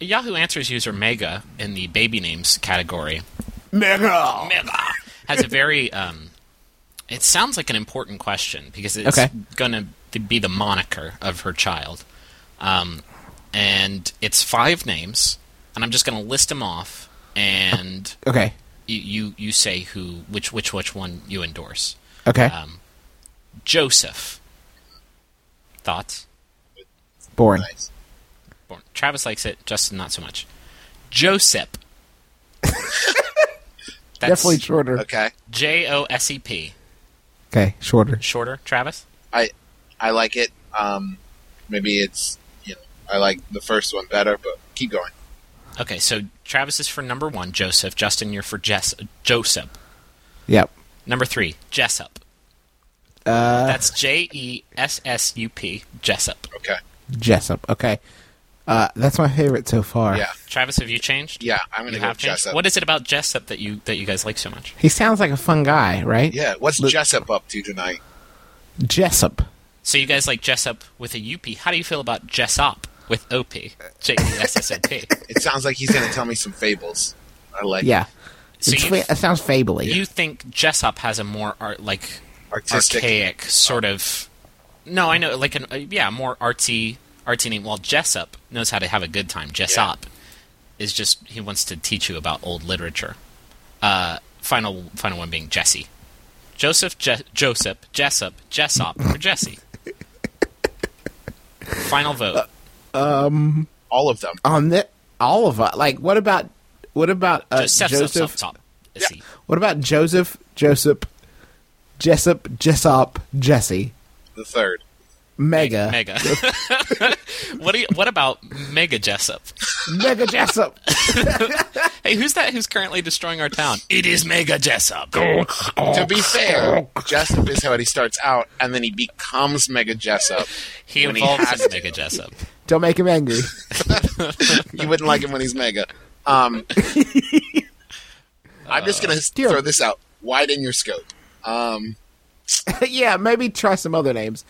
Yahoo Answers user Mega in the baby names category Mega. Mega has a very. Um, it sounds like an important question because it's Okay. going to be the moniker of her child, um, and it's five names, and I'm just going to list them off, and Okay. you, you you say who which which which one you endorse. Okay. Um, Joseph. Thoughts? Boring. Nice. Born. Travis likes it. Justin, not so much. Josep. That's Definitely shorter. Okay. J O S E P. Okay, shorter. Shorter. Travis. I I like it. Um, maybe it's you know I like the first one better, but keep going. Okay, so Travis is for number one, Joseph. Justin, you're for Jess, Joseph. Yep. Number three, Jessup. Uh, That's J E S S U P. Jessup. Okay. Jessup. Okay. Uh, that's my favorite so far. Yeah. Travis, have you changed? Yeah. I'm gonna You go have changed. Jessup. What is it about Jessup that you that you guys like so much? He sounds like a fun guy, right? Yeah. What's Look- Jessup up to tonight? Jessup. So you guys like Jessup with a U P. How do you feel about Jessop with O P? J E S S O P. It sounds like he's gonna tell me some fables. I like Yeah. So It's you, fa- it sounds fably. you think Jessup has a more art like artistic. archaic sort of? No, I know, like an uh, yeah, more artsy artsy name. While Jessup knows how to have a good time. Jessop is just he wants to teach you about old literature. Uh, final final one being Jesse. Joseph, Je- Joseph, Jessup, Jessop, or Jesse. Final vote. Um, All of them. On the all of us. Like, what about what about uh, Just Seth, Seth, Joseph? Seth, Top. See. What about Joseph? Joseph? Jessup? Jessop? Jesse? The third. Mega? Mega. what do you, What about Mega Jessup? Mega Jessup. Hey, who's that? Who's currently destroying our town? It is Mega Jessup. To be fair, Jessup is how he starts out, and then he becomes Mega Jessup. He When he evolves has as. Mega Jessup. Don't make him angry. You wouldn't like him when he's Mega. Um, I'm just gonna Dear- throw this out. Widen your scope. Um, yeah, maybe try some other names.